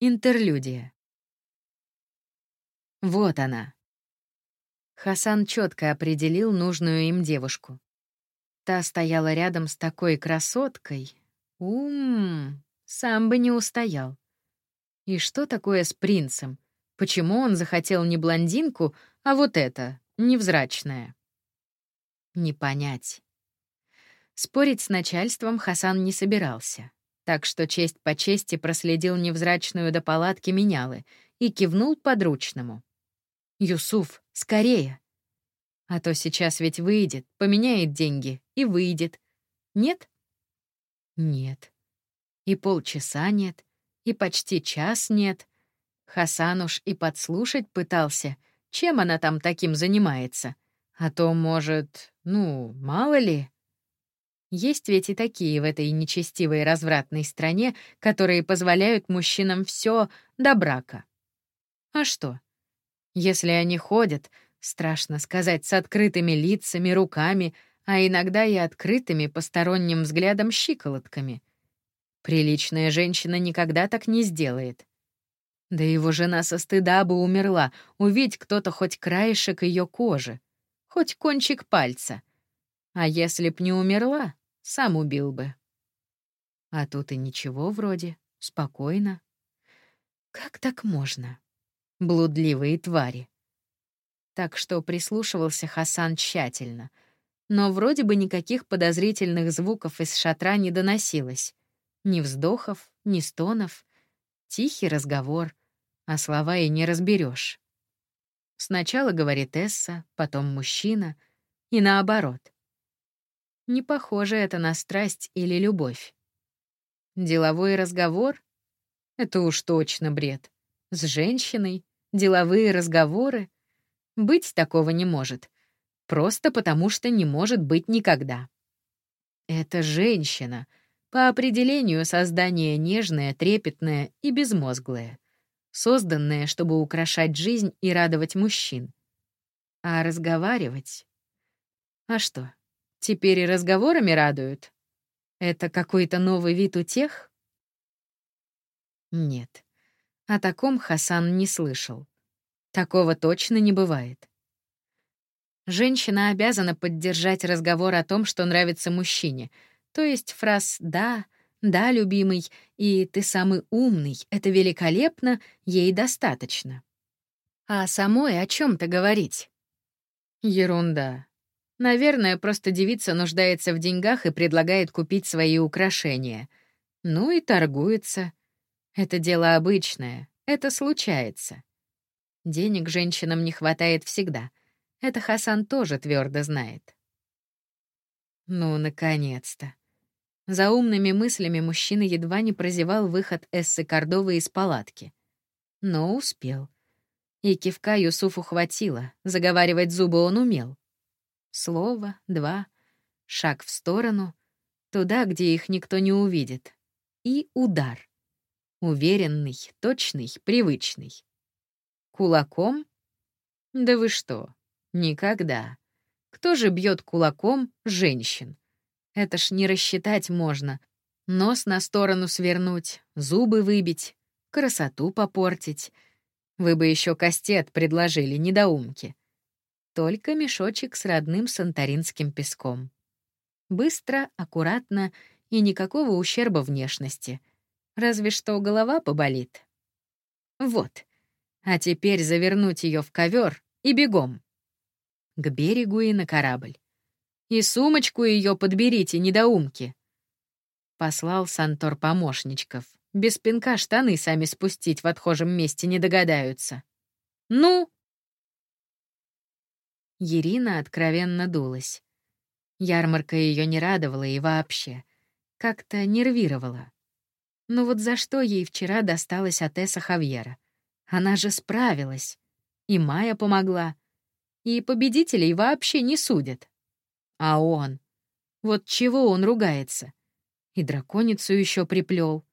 Интерлюдия. Вот она. Хасан четко определил нужную им девушку. Та стояла рядом с такой красоткой. Ум, сам бы не устоял. И что такое с принцем? Почему он захотел не блондинку, а вот это, невзрачное? Не понять. Спорить с начальством Хасан не собирался, так что честь по чести проследил невзрачную до палатки менялы и кивнул подручному. «Юсуф, скорее!» А то сейчас ведь выйдет, поменяет деньги и выйдет. Нет? Нет. И полчаса нет, и почти час нет. Хасан уж и подслушать пытался, чем она там таким занимается. А то, может, ну, мало ли. Есть ведь и такие в этой нечестивой развратной стране, которые позволяют мужчинам все до брака. А что? Если они ходят, страшно сказать, с открытыми лицами, руками, а иногда и открытыми посторонним взглядом щиколотками. Приличная женщина никогда так не сделает. Да его жена со стыда бы умерла, увидеть кто-то хоть краешек ее кожи, хоть кончик пальца. А если б не умерла, сам убил бы. А тут и ничего вроде, спокойно. Как так можно? Блудливые твари. Так что прислушивался Хасан тщательно. Но вроде бы никаких подозрительных звуков из шатра не доносилось. Ни вздохов, ни стонов. Тихий разговор, а слова и не разберешь. Сначала говорит Эсса, потом мужчина, и наоборот. Не похоже это на страсть или любовь. Деловой разговор? Это уж точно бред. С женщиной? Деловые разговоры? Быть такого не может. Просто потому, что не может быть никогда. Это женщина. По определению создание нежное, трепетное и безмозглое. Созданное, чтобы украшать жизнь и радовать мужчин. А разговаривать? А что? Теперь и разговорами радуют. Это какой-то новый вид у тех? Нет. О таком Хасан не слышал. Такого точно не бывает. Женщина обязана поддержать разговор о том, что нравится мужчине, то есть фраз «да», «да, любимый» и «ты самый умный», это великолепно, ей достаточно. А самой о чем то говорить? Ерунда. Наверное, просто девица нуждается в деньгах и предлагает купить свои украшения. Ну и торгуется. Это дело обычное, это случается. Денег женщинам не хватает всегда. Это Хасан тоже твердо знает. Ну, наконец-то. За умными мыслями мужчина едва не прозевал выход Эссы Кордовы из палатки. Но успел. И кивка Юсуфу хватило, заговаривать зубы он умел. Слово, два, шаг в сторону, туда, где их никто не увидит. И удар. Уверенный, точный, привычный. Кулаком? Да вы что? Никогда. Кто же бьет кулаком женщин? Это ж не рассчитать можно. Нос на сторону свернуть, зубы выбить, красоту попортить. Вы бы еще кастет предложили, недоумки. Только мешочек с родным санторинским песком. Быстро, аккуратно и никакого ущерба внешности. Разве что голова поболит. Вот. А теперь завернуть ее в ковер и бегом. К берегу и на корабль. И сумочку ее подберите, недоумки. Послал Сантор помощничков. Без пинка штаны сами спустить в отхожем месте не догадаются. Ну, Ирина откровенно дулась. Ярмарка ее не радовала и вообще. Как-то нервировала. Ну вот за что ей вчера досталось от Эса Хавьера? Она же справилась. И Майя помогла. И победителей вообще не судят. А он? Вот чего он ругается? И драконицу еще приплел.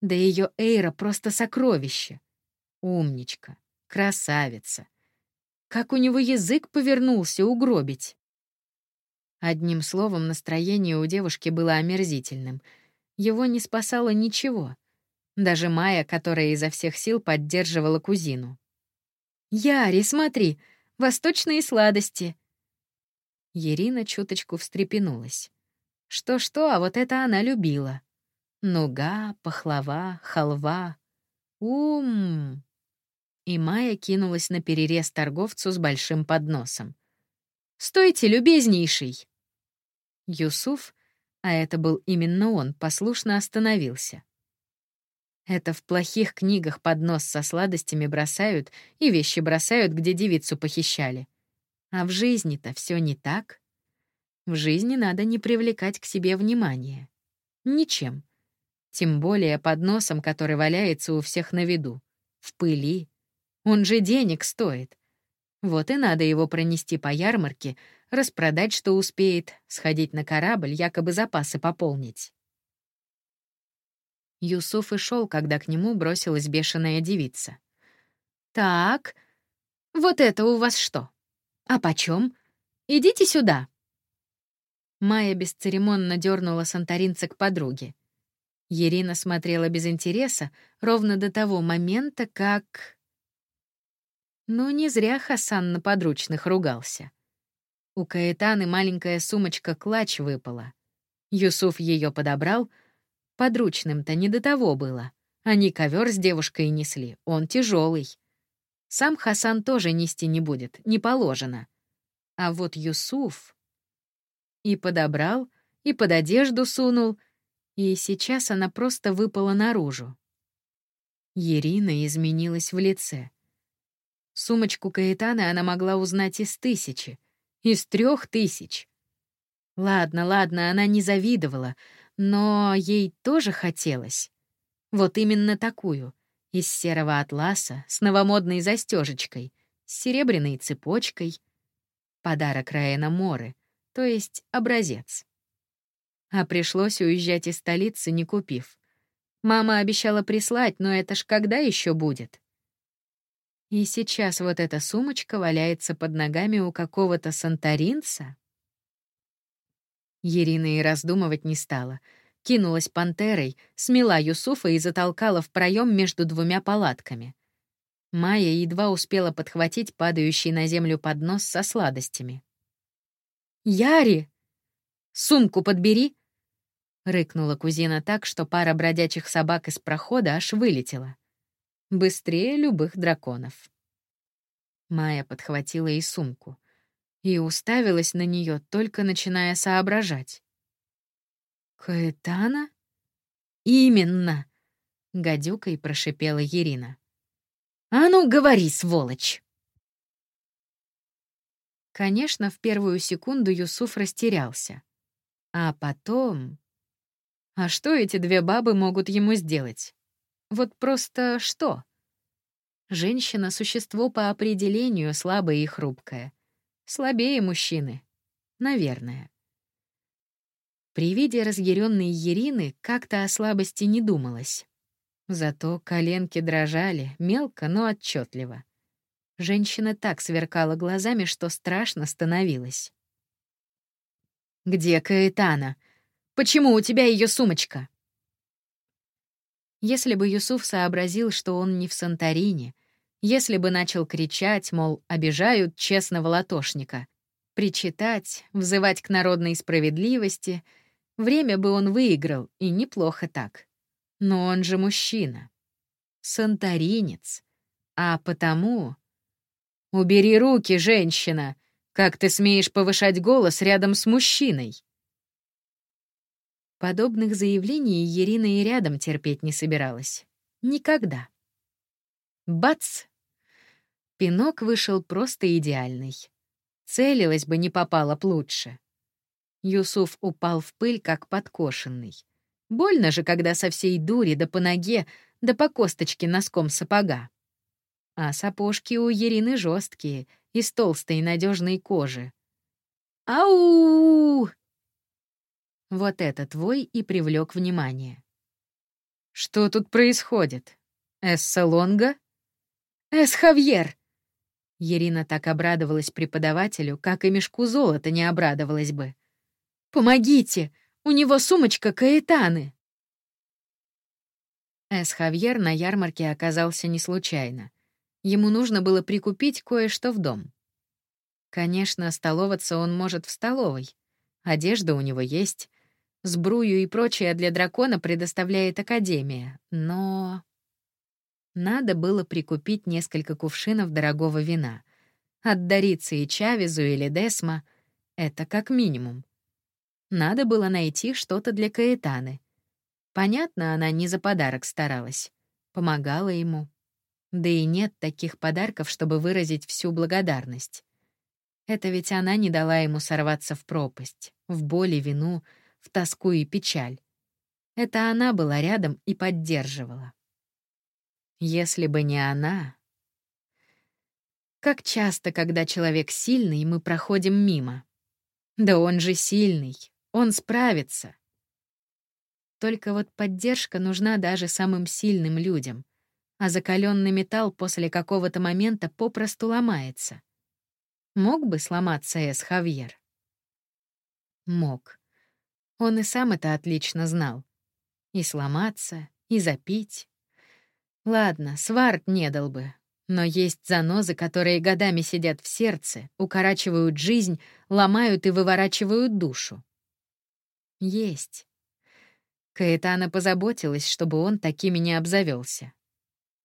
Да ее Эйра просто сокровище. Умничка, красавица. Как у него язык повернулся угробить. Одним словом, настроение у девушки было омерзительным. Его не спасало ничего. Даже Майя, которая изо всех сил поддерживала кузину. «Яри, смотри, восточные сладости!» Ирина чуточку встрепенулась. Что-что, а вот это она любила. Нуга, пахлава, халва. Ум. И Майя кинулась на перерез торговцу с большим подносом. «Стойте, любезнейший!» Юсуф, а это был именно он, послушно остановился. Это в плохих книгах поднос со сладостями бросают и вещи бросают, где девицу похищали. А в жизни-то все не так. В жизни надо не привлекать к себе внимания. Ничем. Тем более под носом, который валяется у всех на виду. В пыли. Он же денег стоит. Вот и надо его пронести по ярмарке, распродать, что успеет, сходить на корабль, якобы запасы пополнить. Юсуф и шел, когда к нему бросилась бешеная девица. «Так, вот это у вас что? А почем? Идите сюда!» Майя бесцеремонно дернула санторинца к подруге. Ирина смотрела без интереса ровно до того момента, как... Ну, не зря Хасан на подручных ругался. У Каэтаны маленькая сумочка-клатч выпала. Юсуф ее подобрал — Подручным-то не до того было. Они ковер с девушкой несли, он тяжелый. Сам Хасан тоже нести не будет, не положено. А вот Юсуф и подобрал, и под одежду сунул, и сейчас она просто выпала наружу. Ирина изменилась в лице. Сумочку Каэтана она могла узнать из тысячи, из трех тысяч. Ладно, ладно, она не завидовала, но ей тоже хотелось. Вот именно такую, из серого атласа, с новомодной застежечкой, с серебряной цепочкой. Подарок Раэна Моры, то есть образец. А пришлось уезжать из столицы, не купив. Мама обещала прислать, но это ж когда еще будет? И сейчас вот эта сумочка валяется под ногами у какого-то санторинца? Ирина и раздумывать не стала. Кинулась пантерой, смела Юсуфа и затолкала в проем между двумя палатками. Майя едва успела подхватить падающий на землю поднос со сладостями. «Яри! Сумку подбери!» — рыкнула кузина так, что пара бродячих собак из прохода аж вылетела. Быстрее любых драконов. Майя подхватила и сумку — и уставилась на нее, только начиная соображать. «Каэтана?» «Именно!» — гадюкой прошипела Ирина. «А ну, говори, сволочь!» Конечно, в первую секунду Юсуф растерялся. А потом... А что эти две бабы могут ему сделать? Вот просто что? Женщина — существо по определению слабое и хрупкое. Слабее мужчины. Наверное. При виде разъяренной Ирины как-то о слабости не думалось. Зато коленки дрожали, мелко, но отчетливо. Женщина так сверкала глазами, что страшно становилось. «Где Каэтана? Почему у тебя ее сумочка?» Если бы Юсуф сообразил, что он не в Санторине, если бы начал кричать, мол, обижают честного латошника, причитать, взывать к народной справедливости, время бы он выиграл, и неплохо так. Но он же мужчина. Санторинец. А потому... «Убери руки, женщина! Как ты смеешь повышать голос рядом с мужчиной?» Подобных заявлений Ирина и рядом терпеть не собиралась. Никогда. Бац! Пинок вышел просто идеальный. Целилась бы, не попала б лучше. Юсуф упал в пыль, как подкошенный. Больно же, когда со всей дури да по ноге, да по косточке носком сапога. А сапожки у Ирины жесткие, из толстой надежной кожи. Ау! Вот этот твой и привлек внимание. Что тут происходит? Эсса Лонга? «Эс Хавьер!» Ирина так обрадовалась преподавателю, как и мешку золота не обрадовалась бы. «Помогите! У него сумочка Каэтаны!» Эс Хавьер на ярмарке оказался не случайно. Ему нужно было прикупить кое-что в дом. Конечно, столоваться он может в столовой. Одежда у него есть. Сбрую и прочее для дракона предоставляет Академия. Но... Надо было прикупить несколько кувшинов дорогого вина. От Дорицы и Чавизу или Десма — это как минимум. Надо было найти что-то для Каэтаны. Понятно, она не за подарок старалась. Помогала ему. Да и нет таких подарков, чтобы выразить всю благодарность. Это ведь она не дала ему сорваться в пропасть, в боль вину, в тоску и печаль. Это она была рядом и поддерживала. Если бы не она... Как часто, когда человек сильный, мы проходим мимо. Да он же сильный, он справится. Только вот поддержка нужна даже самым сильным людям, а закаленный металл после какого-то момента попросту ломается. Мог бы сломаться Эс Хавьер? Мог. Он и сам это отлично знал. И сломаться, и запить. Ладно, сварт не дал бы. Но есть занозы, которые годами сидят в сердце, укорачивают жизнь, ломают и выворачивают душу. Есть. Каэтана позаботилась, чтобы он такими не обзавелся.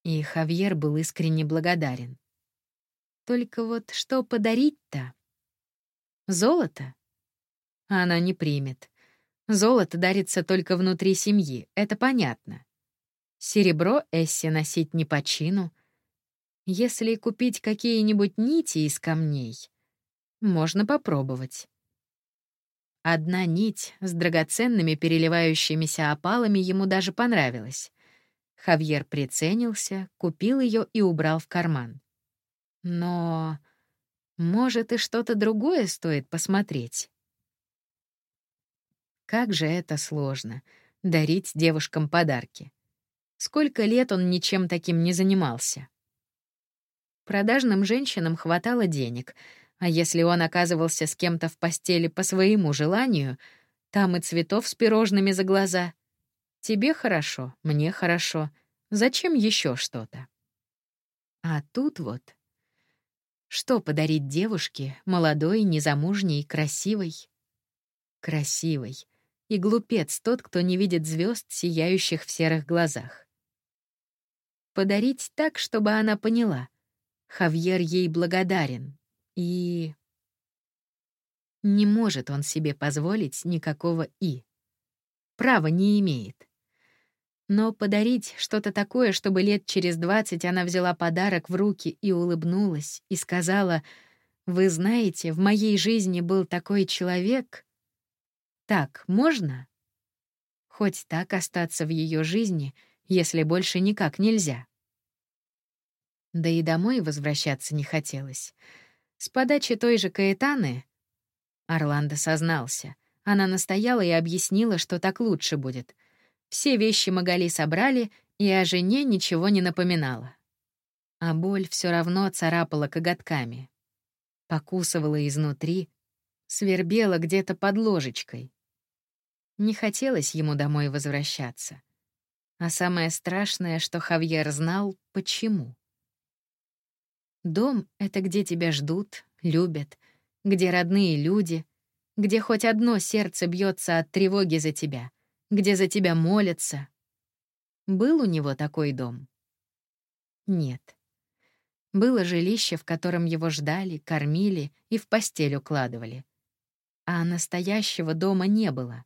И Хавьер был искренне благодарен. Только вот что подарить-то? Золото? Она не примет. Золото дарится только внутри семьи, это понятно. Серебро Эсси носить не по чину. Если купить какие-нибудь нити из камней, можно попробовать. Одна нить с драгоценными переливающимися опалами ему даже понравилась. Хавьер приценился, купил ее и убрал в карман. Но, может, и что-то другое стоит посмотреть. Как же это сложно — дарить девушкам подарки. Сколько лет он ничем таким не занимался. Продажным женщинам хватало денег — а если он оказывался с кем-то в постели по своему желанию, там и цветов с пирожными за глаза. Тебе хорошо, мне хорошо. Зачем еще что-то? А тут вот. Что подарить девушке, молодой, незамужней, красивой? Красивой. И глупец тот, кто не видит звезд, сияющих в серых глазах. Подарить так, чтобы она поняла. Хавьер ей благодарен, и... Не может он себе позволить никакого «и». Права не имеет. Но подарить что-то такое, чтобы лет через двадцать она взяла подарок в руки и улыбнулась, и сказала, «Вы знаете, в моей жизни был такой человек...» Так можно? Хоть так остаться в ее жизни, если больше никак нельзя. Да и домой возвращаться не хотелось. С подачи той же Каэтаны Орландо сознался. Она настояла и объяснила, что так лучше будет. Все вещи Магали собрали, и о жене ничего не напоминала. А боль все равно царапала коготками. Покусывала изнутри, свербела где-то под ложечкой. Не хотелось ему домой возвращаться. А самое страшное, что Хавьер знал, почему. Дом — это где тебя ждут, любят, где родные люди, где хоть одно сердце бьется от тревоги за тебя, где за тебя молятся. Был у него такой дом? Нет. Было жилище, в котором его ждали, кормили и в постель укладывали. А настоящего дома не было.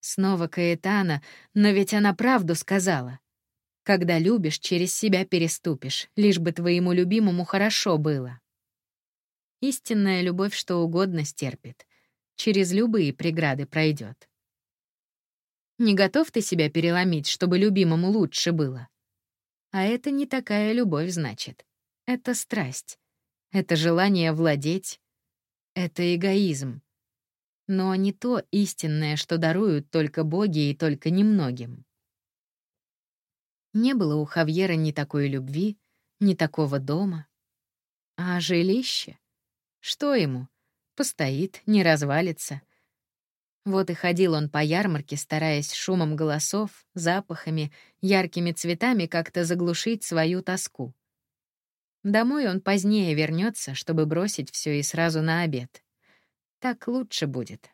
Снова Каэтана, но ведь она правду сказала. Когда любишь, через себя переступишь, лишь бы твоему любимому хорошо было. Истинная любовь что угодно стерпит, через любые преграды пройдет. Не готов ты себя переломить, чтобы любимому лучше было. А это не такая любовь, значит. Это страсть. Это желание владеть. Это эгоизм. Но не то истинное, что даруют только боги и только немногим. Не было у Хавьера ни такой любви, ни такого дома. А жилище? Что ему? Постоит, не развалится. Вот и ходил он по ярмарке, стараясь шумом голосов, запахами, яркими цветами как-то заглушить свою тоску. Домой он позднее вернется, чтобы бросить все и сразу на обед. Так лучше будет.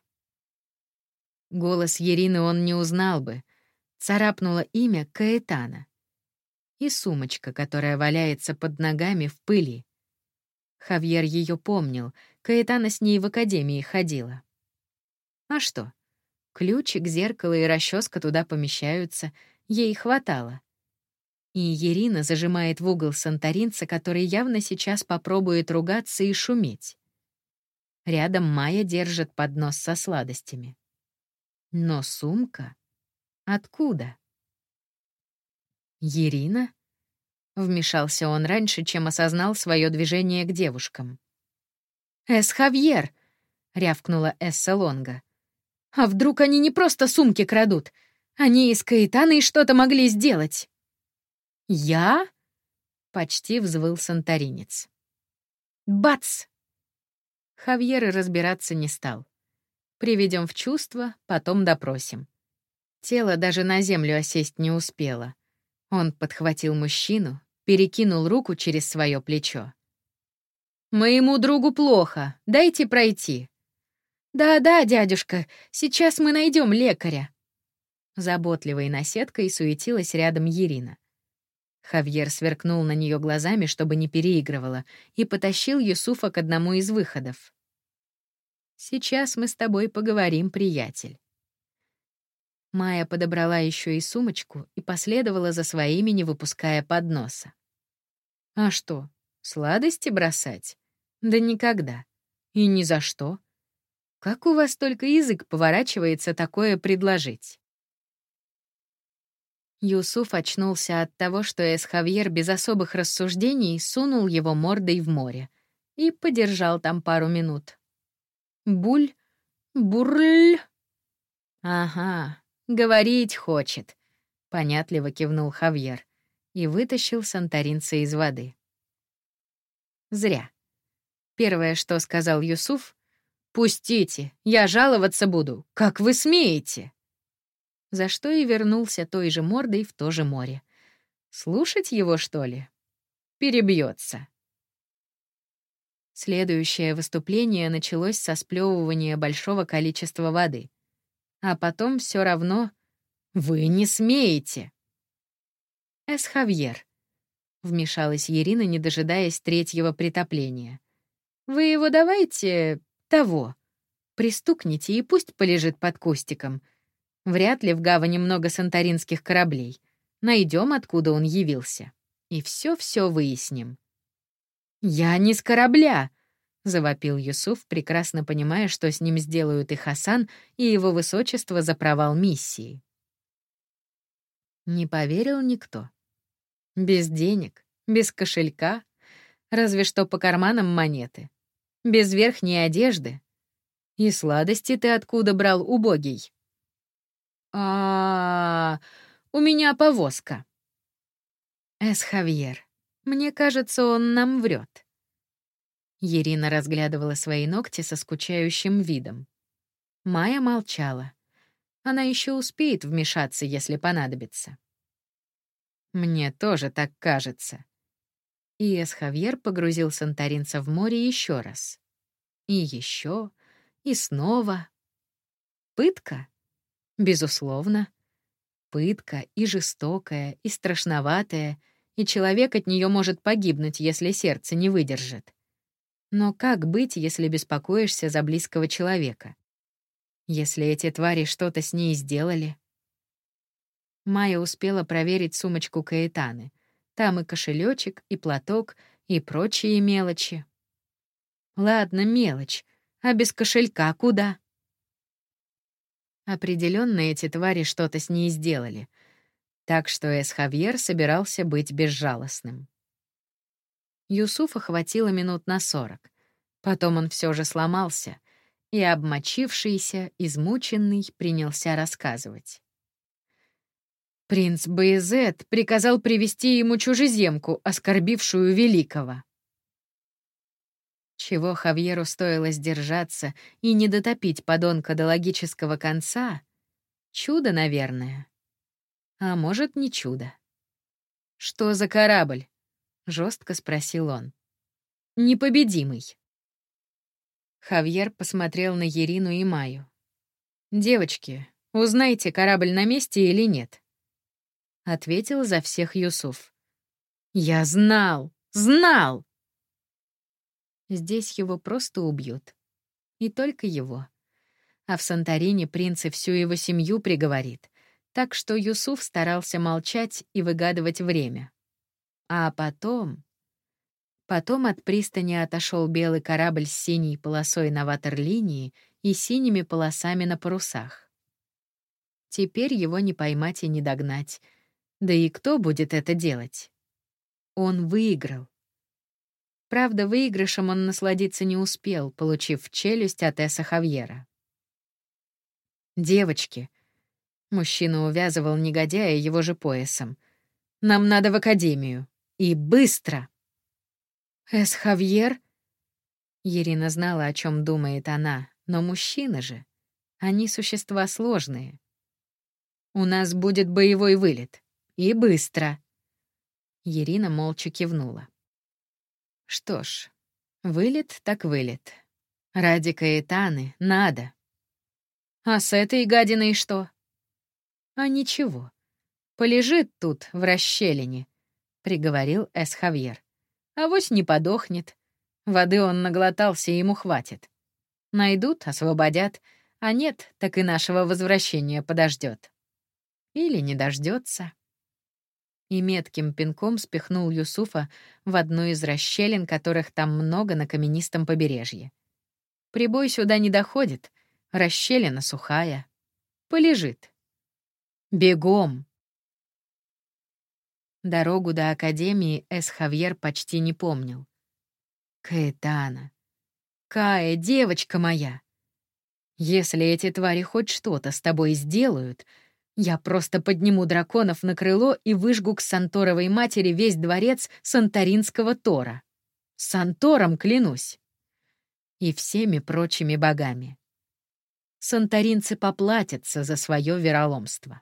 Голос Ирины он не узнал бы. Царапнуло имя Каэтана. И сумочка, которая валяется под ногами в пыли. Хавьер ее помнил, Каэтана с ней в академии ходила. А что? Ключик, зеркало и расческа туда помещаются, ей хватало. И Ирина зажимает в угол санторинца, который явно сейчас попробует ругаться и шуметь. Рядом Майя держит поднос со сладостями. Но сумка? Откуда? Ирина? Вмешался он раньше, чем осознал свое движение к девушкам. «Эс Хавьер!» — рявкнула Эсса Лонга. «А вдруг они не просто сумки крадут? Они из Каэтана и что-то могли сделать!» «Я?» — почти взвыл санторинец. «Бац!» Хавьер разбираться не стал. Приведем в чувство, потом допросим. Тело даже на землю осесть не успело. Он подхватил мужчину, перекинул руку через свое плечо. «Моему другу плохо, дайте пройти». «Да-да, дядюшка, сейчас мы найдем лекаря». Заботливой наседкой суетилась рядом Ирина. Хавьер сверкнул на нее глазами, чтобы не переигрывала, и потащил Юсуфа к одному из выходов. «Сейчас мы с тобой поговорим, приятель». Майя подобрала еще и сумочку и последовала за своими, не выпуская подноса. «А что, сладости бросать? Да никогда. И ни за что. Как у вас только язык поворачивается такое предложить?» Юсуф очнулся от того, что Эсхавьер без особых рассуждений сунул его мордой в море и подержал там пару минут. Буль, бурль. Ага, говорить хочет, понятливо кивнул Хавьер и вытащил санторинца из воды. Зря. Первое, что сказал Юсуф, «Пустите, я жаловаться буду. Как вы смеете?» За что и вернулся той же мордой в то же море. Слушать его, что ли? Перебьется. Следующее выступление началось со сплевывания большого количества воды. А потом все равно «Вы не смеете!» «Эсхавьер», — вмешалась Ирина, не дожидаясь третьего притопления. «Вы его давайте... того. Пристукните, и пусть полежит под кустиком. Вряд ли в гавани много санторинских кораблей. Найдем, откуда он явился. И все-все выясним. «Я не с корабля!» — завопил Юсуф, прекрасно понимая, что с ним сделают и Хасан, и его высочество за провал миссии. Не поверил никто. Без денег, без кошелька, разве что по карманам монеты. Без верхней одежды. И сладости ты откуда брал, убогий? А у меня повозка». «Эс-Хавьер, мне кажется, он нам врет. Ирина разглядывала свои ногти со скучающим видом. Майя молчала. Она еще успеет вмешаться, если понадобится. «Мне тоже так кажется». И Эс-Хавьер погрузил санторинца в море еще раз. И еще, и снова. Пытка? Безусловно. Пытка и жестокая, и страшноватая, и человек от нее может погибнуть, если сердце не выдержит. Но как быть, если беспокоишься за близкого человека? Если эти твари что-то с ней сделали? Майя успела проверить сумочку Каэтаны. Там и кошелечек, и платок, и прочие мелочи. Ладно, мелочь. А без кошелька куда? Определенно эти твари что-то с ней сделали. Так что Эс-Хавьер собирался быть безжалостным. Юсуфа хватило минут на сорок. Потом он все же сломался, и обмочившийся, измученный, принялся рассказывать. Принц Баезет приказал привести ему чужеземку, оскорбившую великого. Чего Хавьеру стоило сдержаться и не дотопить подонка до логического конца? Чудо, наверное. А может, не чудо. «Что за корабль?» — жестко спросил он. «Непобедимый». Хавьер посмотрел на Ерину и Маю. «Девочки, узнайте, корабль на месте или нет?» Ответил за всех Юсуф. «Я знал! Знал!» Здесь его просто убьют. И только его. А в Санторине принц всю его семью приговорит. Так что Юсуф старался молчать и выгадывать время. А потом... Потом от пристани отошел белый корабль с синей полосой на ватерлинии и синими полосами на парусах. Теперь его не поймать и не догнать. Да и кто будет это делать? Он выиграл. Правда, выигрышем он насладиться не успел, получив челюсть от Эса Хавьера. «Девочки», — мужчина увязывал негодяя его же поясом, — «нам надо в академию. И быстро!» «Эс Хавьер?» Ирина знала, о чем думает она, но мужчины же. Они существа сложные. «У нас будет боевой вылет. И быстро!» Ирина молча кивнула. Что ж, вылет так вылет. Ради Каэтаны надо. А с этой гадиной что? А ничего. Полежит тут, в расщелине, — приговорил Эс Хавьер. Авось не подохнет. Воды он наглотался, ему хватит. Найдут, освободят, а нет, так и нашего возвращения подождет. Или не дождется. И метким пинком спихнул Юсуфа в одну из расщелин, которых там много на каменистом побережье. Прибой сюда не доходит, расщелина сухая. Полежит. Бегом! Дорогу до Академии Эс Хавьер почти не помнил. Каэтана. Кая, девочка моя. Если эти твари хоть что-то с тобой сделают, я просто подниму драконов на крыло и выжгу к Санторовой матери весь дворец Санторинского Тора. Сантором клянусь. И всеми прочими богами. Санторинцы поплатятся за свое вероломство.